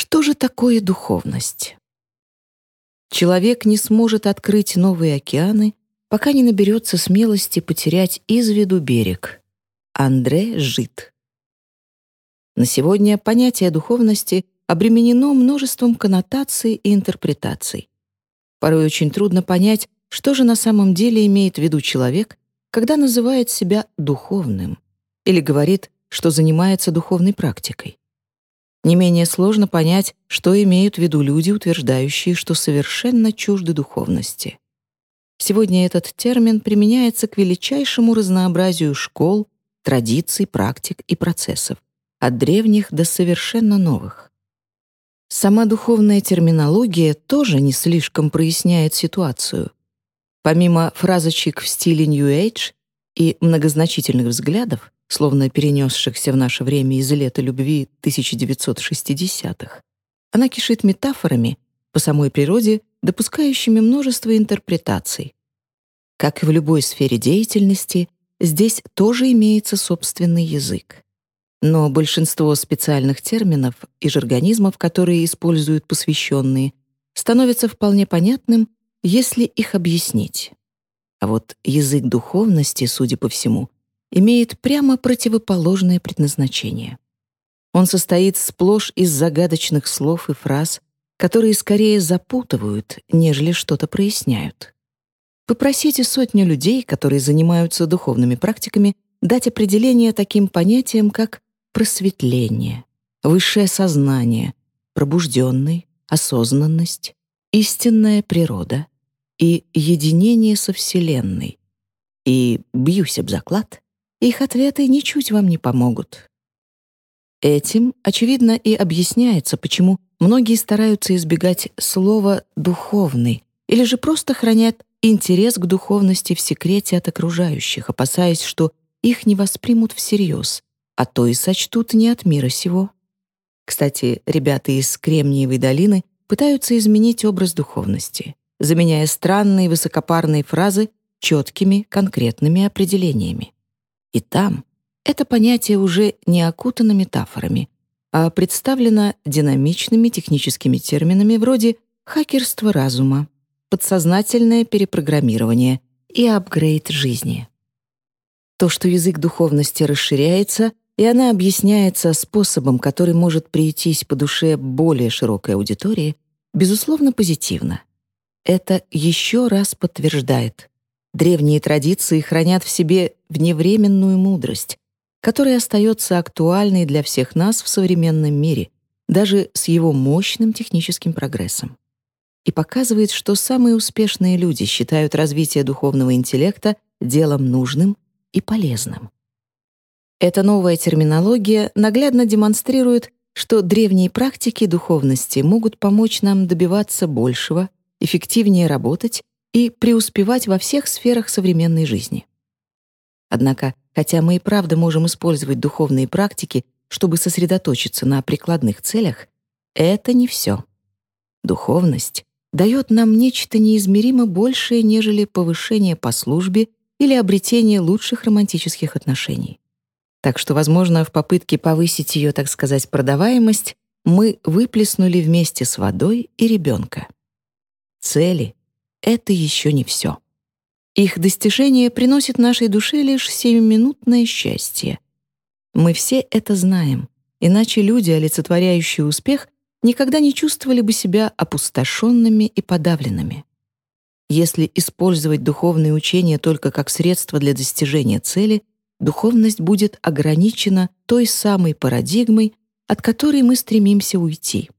Что же такое духовность? Человек не сможет открыть новые океаны, пока не наберется смелости потерять из виду берег. Андре Жит. На сегодня понятие духовности обременено множеством коннотаций и интерпретаций. Порой очень трудно понять, что же на самом деле имеет в виду человек, когда называет себя духовным или говорит, что занимается духовной практикой. Не менее сложно понять, что имеют в виду люди, утверждающие, что совершенно чужды духовности. Сегодня этот термин применяется к величайшему разнообразию школ, традиций, практик и процессов, от древних до совершенно новых. Сама духовная терминология тоже не слишком проясняет ситуацию. Помимо фразочек в стиле New Age и многозначительных взглядов, словно перенесшихся в наше время из лета любви 1960-х, она кишит метафорами, по самой природе допускающими множество интерпретаций. Как и в любой сфере деятельности, здесь тоже имеется собственный язык. Но большинство специальных терминов и жаргонизмов, которые используют посвященные, становятся вполне понятным, если их объяснить. А вот язык духовности, судя по всему, имеет прямо противоположное предназначение. Он состоит сплошь из загадочных слов и фраз, которые скорее запутывают, нежели что-то проясняют. Попросите сотню людей, которые занимаются духовными практиками, дать определение таким понятиям, как просветление, высшее сознание, пробужденный, осознанность, истинная природа и единение со Вселенной. И, бьюсь об заклад, их ответы ничуть вам не помогут. Этим, очевидно, и объясняется, почему многие стараются избегать слова «духовный» или же просто хранят интерес к духовности в секрете от окружающих, опасаясь, что их не воспримут всерьез, а то и сочтут не от мира сего. Кстати, ребята из Кремниевой долины пытаются изменить образ духовности, заменяя странные высокопарные фразы четкими конкретными определениями. И там это понятие уже не окутано метафорами, а представлено динамичными техническими терминами вроде «хакерство разума», «подсознательное перепрограммирование» и «апгрейд жизни». То, что язык духовности расширяется, и она объясняется способом, который может прийтись по душе более широкой аудитории, безусловно, позитивно. Это еще раз подтверждает. Древние традиции хранят в себе вневременную мудрость, которая остается актуальной для всех нас в современном мире, даже с его мощным техническим прогрессом. И показывает, что самые успешные люди считают развитие духовного интеллекта делом нужным и полезным. Эта новая терминология наглядно демонстрирует, что древние практики духовности могут помочь нам добиваться большего, эффективнее работать и преуспевать во всех сферах современной жизни. Однако, хотя мы и правда можем использовать духовные практики, чтобы сосредоточиться на прикладных целях, это не все. Духовность дает нам нечто неизмеримо большее, нежели повышение по службе или обретение лучших романтических отношений. Так что, возможно, в попытке повысить ее, так сказать, продаваемость, мы выплеснули вместе с водой и ребенка. Цели — это еще не все. Их достижение приносит нашей душе лишь семиминутное счастье. Мы все это знаем, иначе люди, олицетворяющие успех, никогда не чувствовали бы себя опустошенными и подавленными. Если использовать духовные учения только как средство для достижения цели, духовность будет ограничена той самой парадигмой, от которой мы стремимся уйти.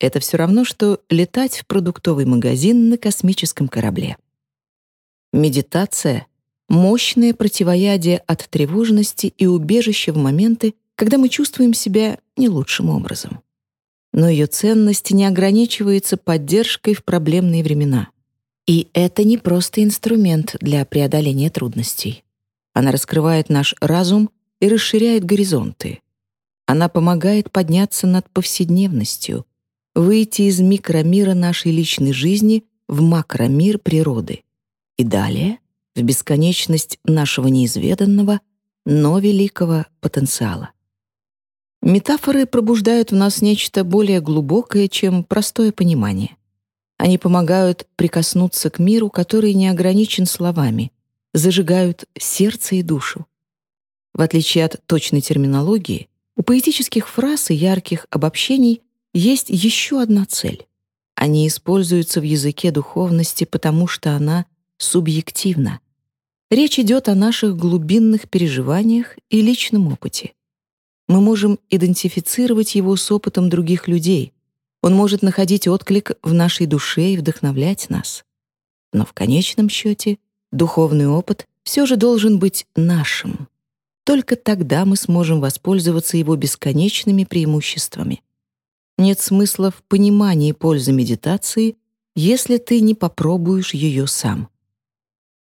Это все равно, что летать в продуктовый магазин на космическом корабле. Медитация — мощное противоядие от тревожности и убежище в моменты, когда мы чувствуем себя не лучшим образом. Но ее ценность не ограничивается поддержкой в проблемные времена. И это не просто инструмент для преодоления трудностей. Она раскрывает наш разум и расширяет горизонты. Она помогает подняться над повседневностью, выйти из микромира нашей личной жизни в макромир природы и далее в бесконечность нашего неизведанного, но великого потенциала. Метафоры пробуждают в нас нечто более глубокое, чем простое понимание. Они помогают прикоснуться к миру, который не ограничен словами, зажигают сердце и душу. В отличие от точной терминологии, у поэтических фраз и ярких обобщений есть еще одна цель. Они используются в языке духовности, потому что она субъективна. Речь идет о наших глубинных переживаниях и личном опыте. Мы можем идентифицировать его с опытом других людей, он может находить отклик в нашей душе и вдохновлять нас. Но в конечном счете духовный опыт все же должен быть нашим. Только тогда мы сможем воспользоваться его бесконечными преимуществами. Нет смысла в понимании пользы медитации, если ты не попробуешь ее сам.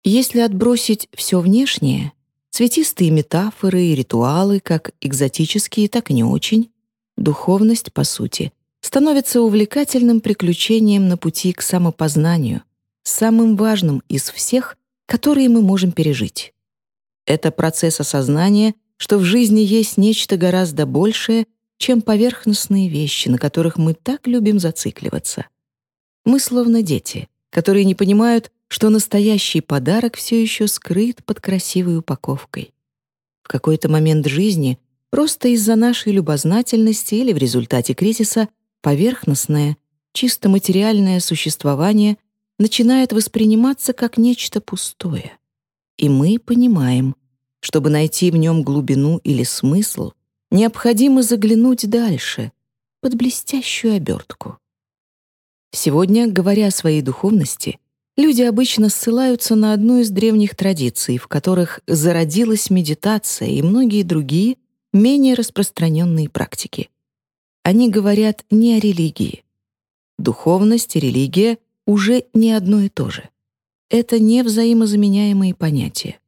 Если отбросить все внешнее, цветистые метафоры и ритуалы, как экзотические, так и не очень, духовность, по сути, становится увлекательным приключением на пути к самопознанию, самым важным из всех, которые мы можем пережить. Это процесс осознания, что в жизни есть нечто гораздо большее, чем поверхностные вещи, на которых мы так любим зацикливаться. Мы словно дети, которые не понимают, что настоящий подарок все еще скрыт под красивой упаковкой. В какой-то момент жизни, просто из-за нашей любознательности или в результате кризиса, поверхностное, чисто материальное существование начинает восприниматься как нечто пустое. И мы понимаем, чтобы найти в нем глубину или смысл, необходимо заглянуть дальше, под блестящую обертку. Сегодня, говоря о своей духовности, люди обычно ссылаются на одну из древних традиций, в которых зародилась медитация и многие другие, менее распространенные практики. Они говорят не о религии. Духовность и религия уже не одно и то же. Это не взаимозаменяемые понятия.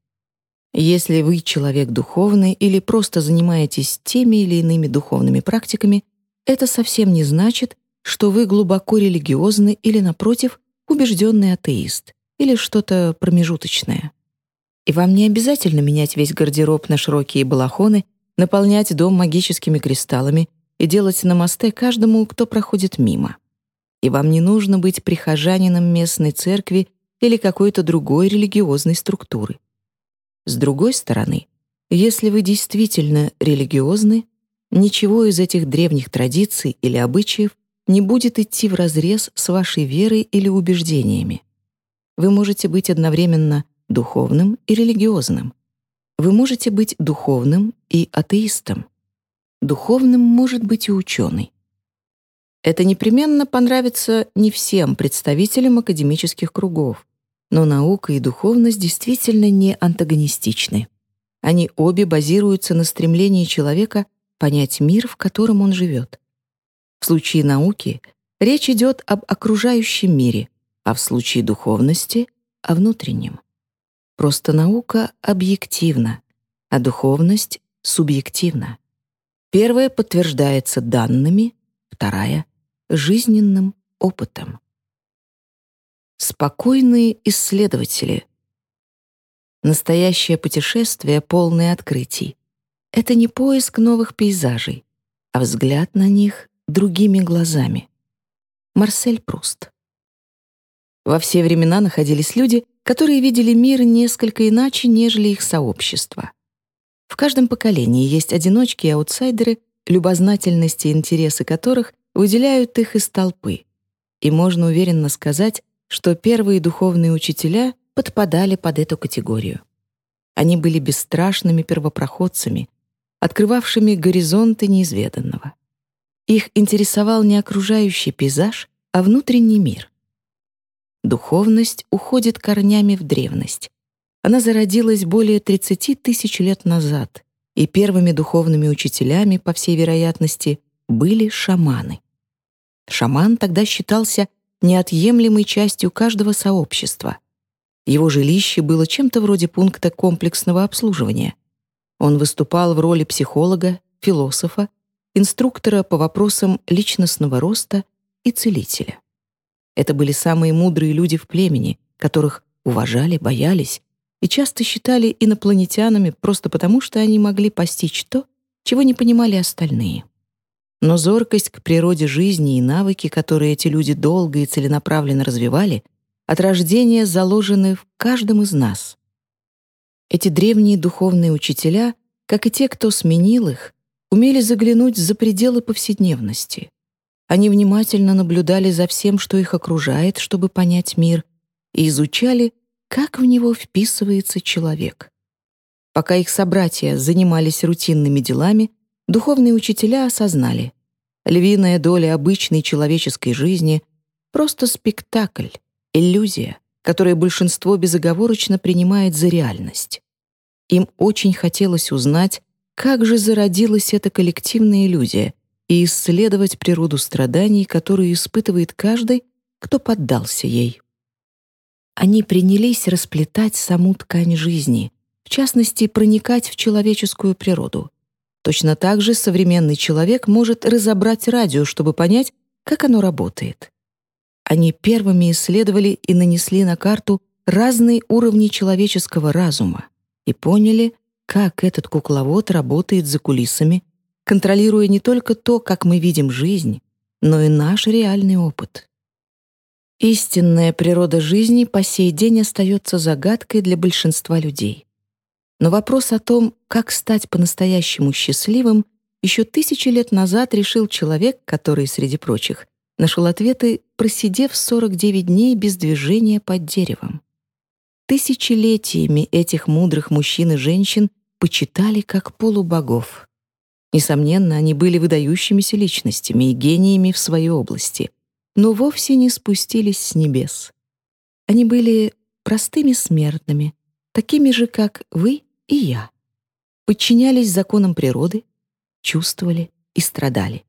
Если вы человек духовный или просто занимаетесь теми или иными духовными практиками, это совсем не значит, что вы глубоко религиозны или, напротив, убежденный атеист или что-то промежуточное. И вам не обязательно менять весь гардероб на широкие балахоны, наполнять дом магическими кристаллами и делать намасте каждому, кто проходит мимо. И вам не нужно быть прихожанином местной церкви или какой-то другой религиозной структуры. С другой стороны, если вы действительно религиозны, ничего из этих древних традиций или обычаев не будет идти вразрез с вашей верой или убеждениями. Вы можете быть одновременно духовным и религиозным. Вы можете быть духовным и атеистом. Духовным может быть и ученый. Это непременно понравится не всем представителям академических кругов, но наука и духовность действительно не антагонистичны. Они обе базируются на стремлении человека понять мир, в котором он живет. В случае науки речь идет об окружающем мире, а в случае духовности — о внутреннем. Просто наука объективна, а духовность — субъективна. Первая подтверждается данными, вторая — жизненным опытом. Спокойные исследователи. Настоящее путешествие, полное открытий. Это не поиск новых пейзажей, а взгляд на них другими глазами. Марсель Пруст. Во все времена находились люди, которые видели мир несколько иначе, нежели их сообщество. В каждом поколении есть одиночки и аутсайдеры, любознательности и интересы которых выделяют их из толпы. И можно уверенно сказать, что первые духовные учителя подпадали под эту категорию. Они были бесстрашными первопроходцами, открывавшими горизонты неизведанного. Их интересовал не окружающий пейзаж, а внутренний мир. Духовность уходит корнями в древность, она зародилась более 30 тысяч лет назад, и первыми духовными учителями, по всей вероятности, были шаманы. Шаман тогда считался неотъемлемой частью каждого сообщества. Его жилище было чем-то вроде пункта комплексного обслуживания. Он выступал в роли психолога, философа, инструктора по вопросам личностного роста и целителя. Это были самые мудрые люди в племени, которых уважали, боялись и часто считали инопланетянами просто потому, что они могли постичь то, чего не понимали остальные. Но зоркость к природе жизни и навыки, которые эти люди долго и целенаправленно развивали, от рождения заложены в каждом из нас. Эти древние духовные учителя, как и те, кто сменил их, умели заглянуть за пределы повседневности. Они внимательно наблюдали за всем, что их окружает, чтобы понять мир, и изучали, как в него вписывается человек. Пока их собратья занимались рутинными делами, духовные учителя осознали, львиная доля обычной человеческой жизни — просто спектакль, иллюзия, которую большинство безоговорочно принимает за реальность. Им очень хотелось узнать, как же зародилась эта коллективная иллюзия, и исследовать природу страданий, которые испытывает каждый, кто поддался ей. Они принялись расплетать саму ткань жизни, в частности, проникать в человеческую природу. Точно так же современный человек может разобрать радио, чтобы понять, как оно работает. Они первыми исследовали и нанесли на карту разные уровни человеческого разума и поняли, как этот кукловод работает за кулисами, контролируя не только то, как мы видим жизнь, но и наш реальный опыт. Истинная природа жизни по сей день остается загадкой для большинства людей. Но вопрос о том, как стать по-настоящему счастливым, еще тысячи лет назад решил человек, который, среди прочих, нашел ответы, просидев 49 дней без движения под деревом. Тысячелетиями этих мудрых мужчин и женщин почитали как полубогов. Несомненно, они были выдающимися личностями и гениями в своей области, но вовсе не спустились с небес. Они были простыми смертными, такими же, как вы и я. Подчинялись законам природы, чувствовали и страдали.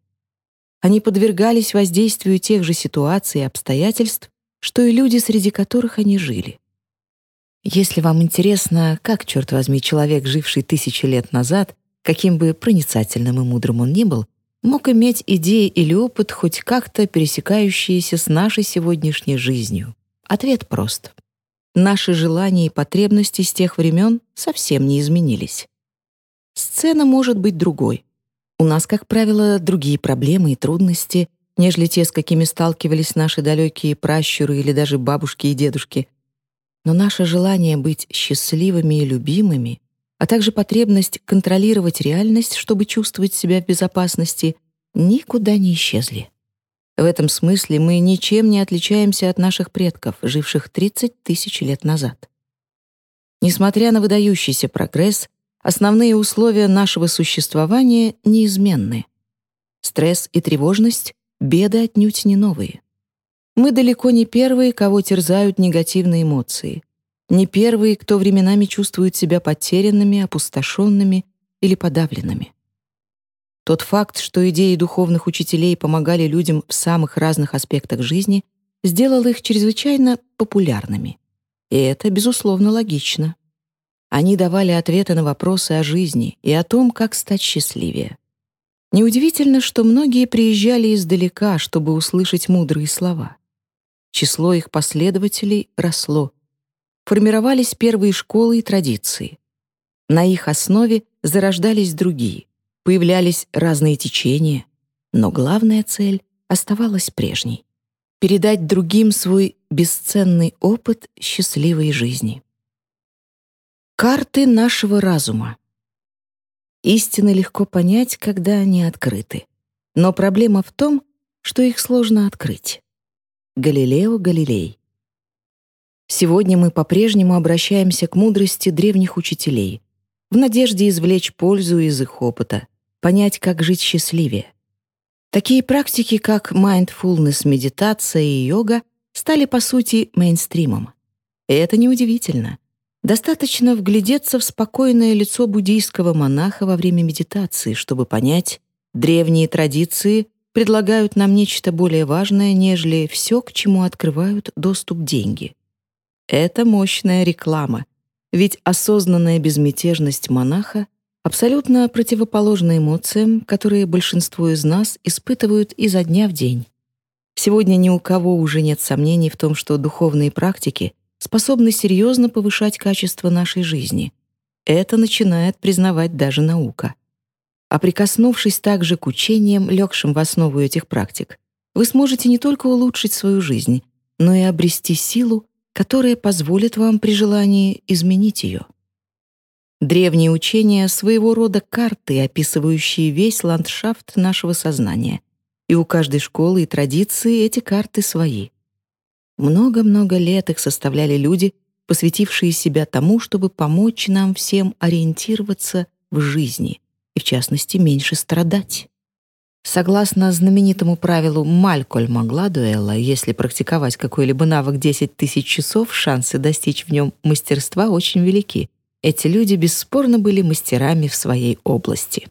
Они подвергались воздействию тех же ситуаций и обстоятельств, что и люди, среди которых они жили. Если вам интересно, как, черт возьми, человек, живший тысячи лет назад, каким бы проницательным и мудрым он ни был, мог иметь идеи или опыт, хоть как-то пересекающиеся с нашей сегодняшней жизнью? Ответ прост. Наши желания и потребности с тех времен совсем не изменились. Сцена может быть другой. У нас, как правило, другие проблемы и трудности, нежели те, с какими сталкивались наши далекие пращуры или даже бабушки и дедушки но наше желание быть счастливыми и любимыми, а также потребность контролировать реальность, чтобы чувствовать себя в безопасности, никуда не исчезли. В этом смысле мы ничем не отличаемся от наших предков, живших 30 тысяч лет назад. Несмотря на выдающийся прогресс, основные условия нашего существования неизменны. Стресс и тревожность — беды отнюдь не новые. Мы далеко не первые, кого терзают негативные эмоции. Не первые, кто временами чувствует себя потерянными, опустошенными или подавленными. Тот факт, что идеи духовных учителей помогали людям в самых разных аспектах жизни, сделал их чрезвычайно популярными. И это, безусловно, логично. Они давали ответы на вопросы о жизни и о том, как стать счастливее. Неудивительно, что многие приезжали издалека, чтобы услышать мудрые слова. Число их последователей росло. Формировались первые школы и традиции. На их основе зарождались другие, появлялись разные течения, но главная цель оставалась прежней — передать другим свой бесценный опыт счастливой жизни. Карты нашего разума. Истины легко понять, когда они открыты. Но проблема в том, что их сложно открыть. Галилео Галилей. Сегодня мы по-прежнему обращаемся к мудрости древних учителей, в надежде извлечь пользу из их опыта, понять, как жить счастливее. Такие практики, как mindfulness, медитация и йога, стали, по сути, мейнстримом. И это неудивительно. Достаточно вглядеться в спокойное лицо буддийского монаха во время медитации, чтобы понять, древние традиции предлагают нам нечто более важное, нежели все, к чему открывают доступ деньги. Это мощная реклама, ведь осознанная безмятежность монаха абсолютно противоположна эмоциям, которые большинство из нас испытывают изо дня в день. Сегодня ни у кого уже нет сомнений в том, что духовные практики способны серьезно повышать качество нашей жизни. Это начинает признавать даже наука. А прикоснувшись также к учениям, легшим в основу этих практик, вы сможете не только улучшить свою жизнь, но и обрести силу, которая позволит вам при желании изменить ее. Древние учения — своего рода карты, описывающие весь ландшафт нашего сознания. И у каждой школы и традиции эти карты свои. Много-много лет их составляли люди, посвятившие себя тому, чтобы помочь нам всем ориентироваться в жизни и, в частности, меньше страдать. Согласно знаменитому правилу Малькольма Гладуэлла, если практиковать какой-либо навык 10 тысяч часов, шансы достичь в нем мастерства очень велики. Эти люди бесспорно были мастерами в своей области.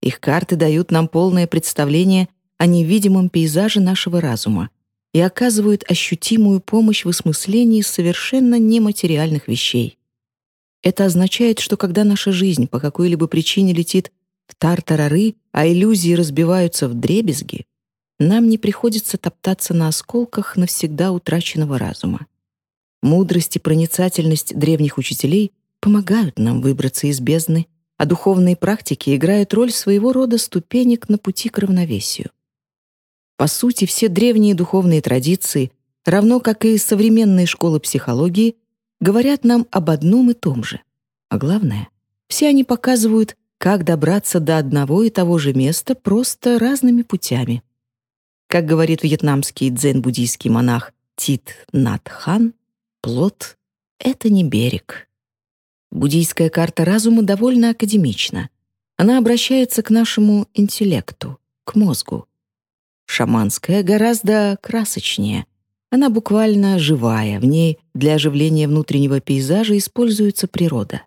Их карты дают нам полное представление о невидимом пейзаже нашего разума и оказывают ощутимую помощь в осмыслении совершенно нематериальных вещей. Это означает, что когда наша жизнь по какой-либо причине летит в тартарары, а иллюзии разбиваются в дребезги, нам не приходится топтаться на осколках навсегда утраченного разума. Мудрость и проницательность древних учителей помогают нам выбраться из бездны, а духовные практики играют роль своего рода ступенек на пути к равновесию. По сути, все древние духовные традиции, равно как и современные школы психологии, говорят нам об одном и том же. А главное, все они показывают, как добраться до одного и того же места просто разными путями. Как говорит вьетнамский дзен-буддийский монах Тит Нат Хан, плод — это не берег. Буддийская карта разума довольно академична. Она обращается к нашему интеллекту, к мозгу. Шаманская гораздо красочнее. Она буквально живая, в ней для оживления внутреннего пейзажа используется природа.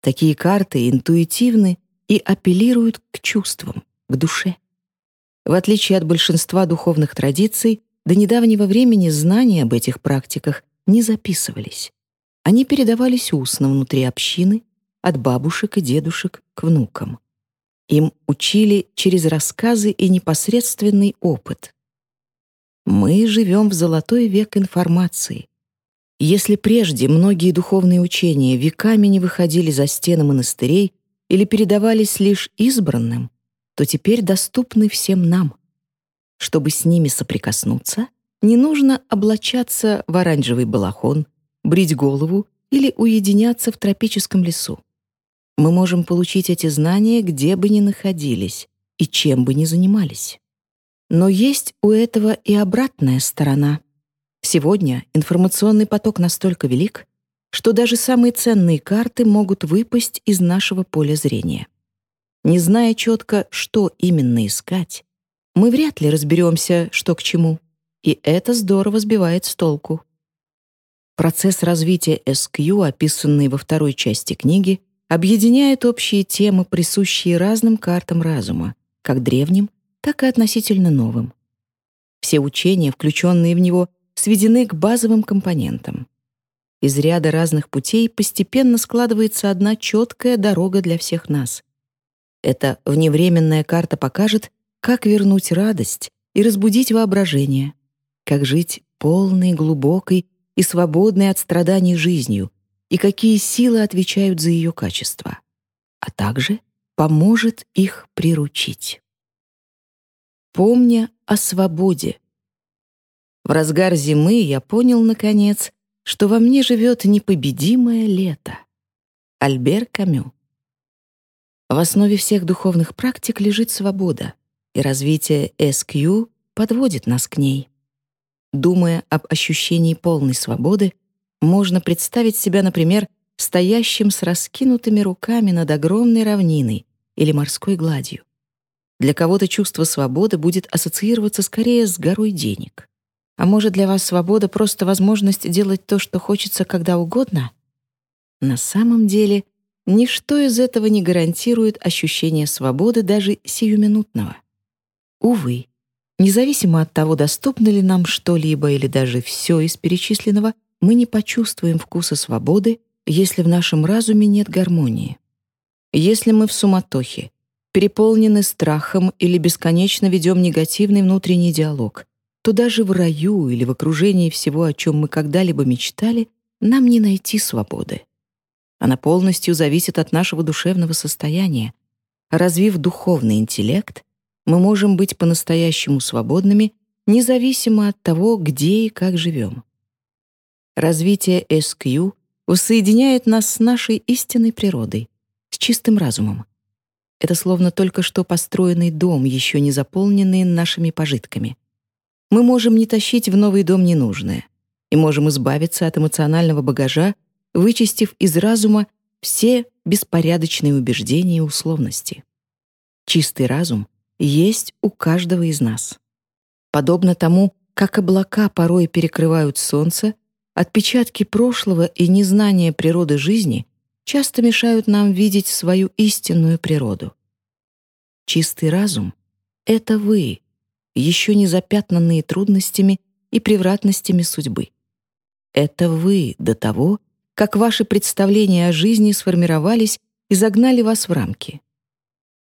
Такие карты интуитивны и апеллируют к чувствам, к душе. В отличие от большинства духовных традиций, до недавнего времени знания об этих практиках не записывались. Они передавались устно внутри общины, от бабушек и дедушек к внукам. Им учили через рассказы и непосредственный опыт. Мы живем в золотой век информации, если прежде многие духовные учения веками не выходили за стены монастырей или передавались лишь избранным, то теперь доступны всем нам. Чтобы с ними соприкоснуться, не нужно облачаться в оранжевый балахон, брить голову или уединяться в тропическом лесу. Мы можем получить эти знания, где бы ни находились и чем бы ни занимались. Но есть у этого и обратная сторона — Сегодня информационный поток настолько велик, что даже самые ценные карты могут выпасть из нашего поля зрения. Не зная четко, что именно искать, мы вряд ли разберемся, что к чему, и это здорово сбивает с толку. Процесс развития SQ, описанный во второй части книги, объединяет общие темы, присущие разным картам разума, как древним, так и относительно новым. Все учения, включенные в него, сведены к базовым компонентам. Из ряда разных путей постепенно складывается одна четкая дорога для всех нас. Эта вневременная карта покажет, как вернуть радость и разбудить воображение, как жить полной, глубокой и свободной от страданий жизнью, и какие силы отвечают за ее качество, а также поможет их приручить. Помня о свободе, в разгар зимы я понял, наконец, что во мне живет непобедимое лето. Альбер Камю. В основе всех духовных практик лежит свобода, и развитие SQ подводит нас к ней. Думая об ощущении полной свободы, можно представить себя, например, стоящим с раскинутыми руками над огромной равниной или морской гладью. Для кого-то чувство свободы будет ассоциироваться скорее с горой денег. А может, для вас свобода — просто возможность делать то, что хочется, когда угодно? На самом деле, ничто из этого не гарантирует ощущение свободы даже сиюминутного. Увы, независимо от того, доступно ли нам что-либо или даже все из перечисленного, мы не почувствуем вкуса свободы, если в нашем разуме нет гармонии. Если мы в суматохе, переполнены страхом или бесконечно ведем негативный внутренний диалог — то даже в раю или в окружении всего, о чем мы когда-либо мечтали, нам не найти свободы. Она полностью зависит от нашего душевного состояния, Развив духовный интеллект, мы можем быть по-настоящему свободными, независимо от того, где и как живем. Развитие SQ воссоединяет нас с нашей истинной природой, с чистым разумом. Это словно только что построенный дом, еще не заполненный нашими пожитками. Мы можем не тащить в новый дом ненужное и можем избавиться от эмоционального багажа, вычистив из разума все беспорядочные убеждения и условности. Чистый разум есть у каждого из нас. Подобно тому, как облака порой перекрывают солнце, отпечатки прошлого и незнание природы жизни часто мешают нам видеть свою истинную природу. Чистый разум — это вы, еще не запятнанные трудностями и превратностями судьбы. Это вы до того, как ваши представления о жизни сформировались и загнали вас в рамки.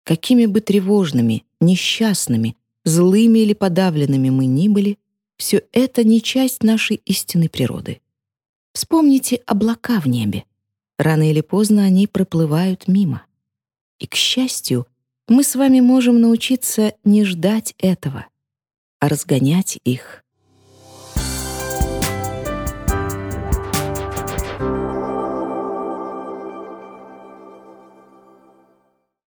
Какими бы тревожными, несчастными, злыми или подавленными мы ни были, все это не часть нашей истинной природы. Вспомните облака в небе. Рано или поздно они проплывают мимо. И, к счастью, мы с вами можем научиться не ждать этого, а разгонять их.